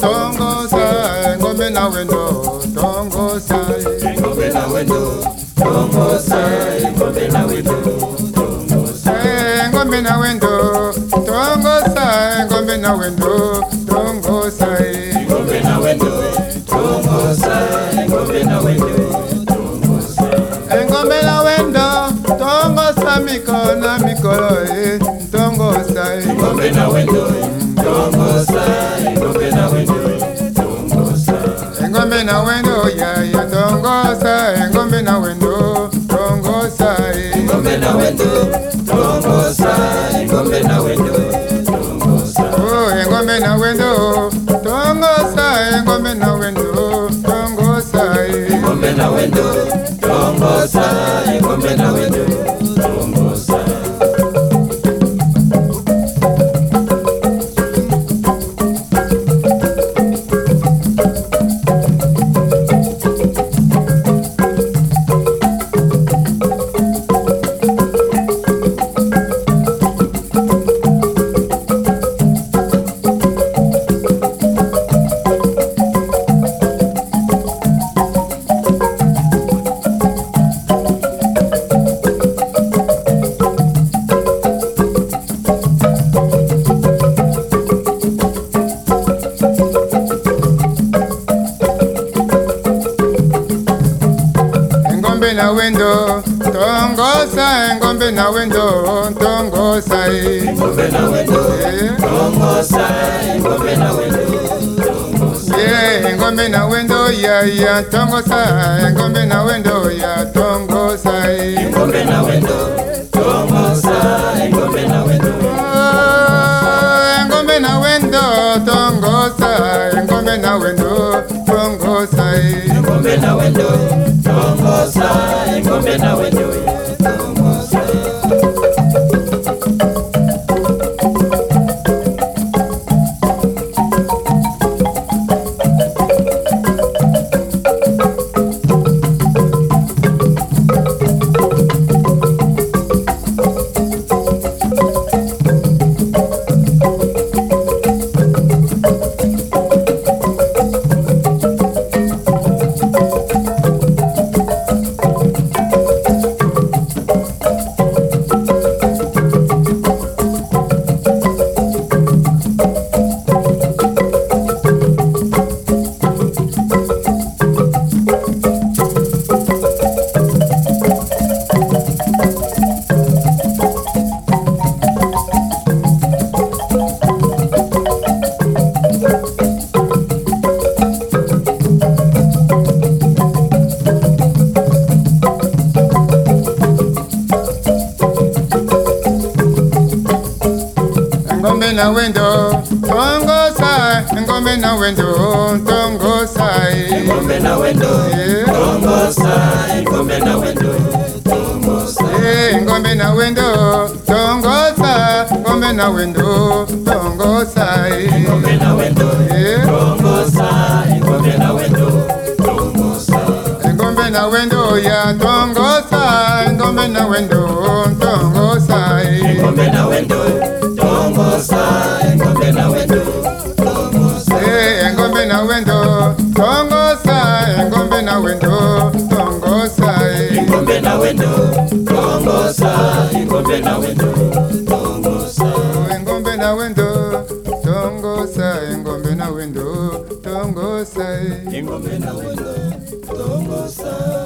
tongo sai ngome na wendo tongo sai ngome na wendo tongo sai ngome na wendo tongo sai ngombe na wendo tongo sai ngome na wendo tongo sai ngome na wendo tongo sai ngome na wendo tongo sai ngombe tongo sai ngombe na wendo ngombe na wendo tongosa ingombe na wendo tongosa ingombe na wendo tongosa Oh, ngombe na wendo tongosa ngombe na wendo tongosa ingombe na wendo tongosa ingombe na wendo wendo tongosa engombe na wendo tongosa eh. ingombe na wendo Eh, tongosa ingombe na wendo yeah, engombe na wendo ya ya tongosa engombe na wendo ya tongosa eh. ingombe na wendo tongosa ingombe na wendo engombe na wendo tongosa engombe na wendo tongosa eh. ingombe na wendo tongosa ingombe na wendo engombe na wendo tongosa engombe na wendo tongosa eh. ingombe na wendo Eh. tongosa ingombe na wendo tongosa Eh, ngombe na wendo tongosa ngombe na wendo tongosa eh. ingombe na wendo ngombe na wendo tongosa ingombe na wendo tongosa ingombe na wendo tongosa engombe na wendo tongosa engombe na wendo tongosa ingombe na wendo tongosa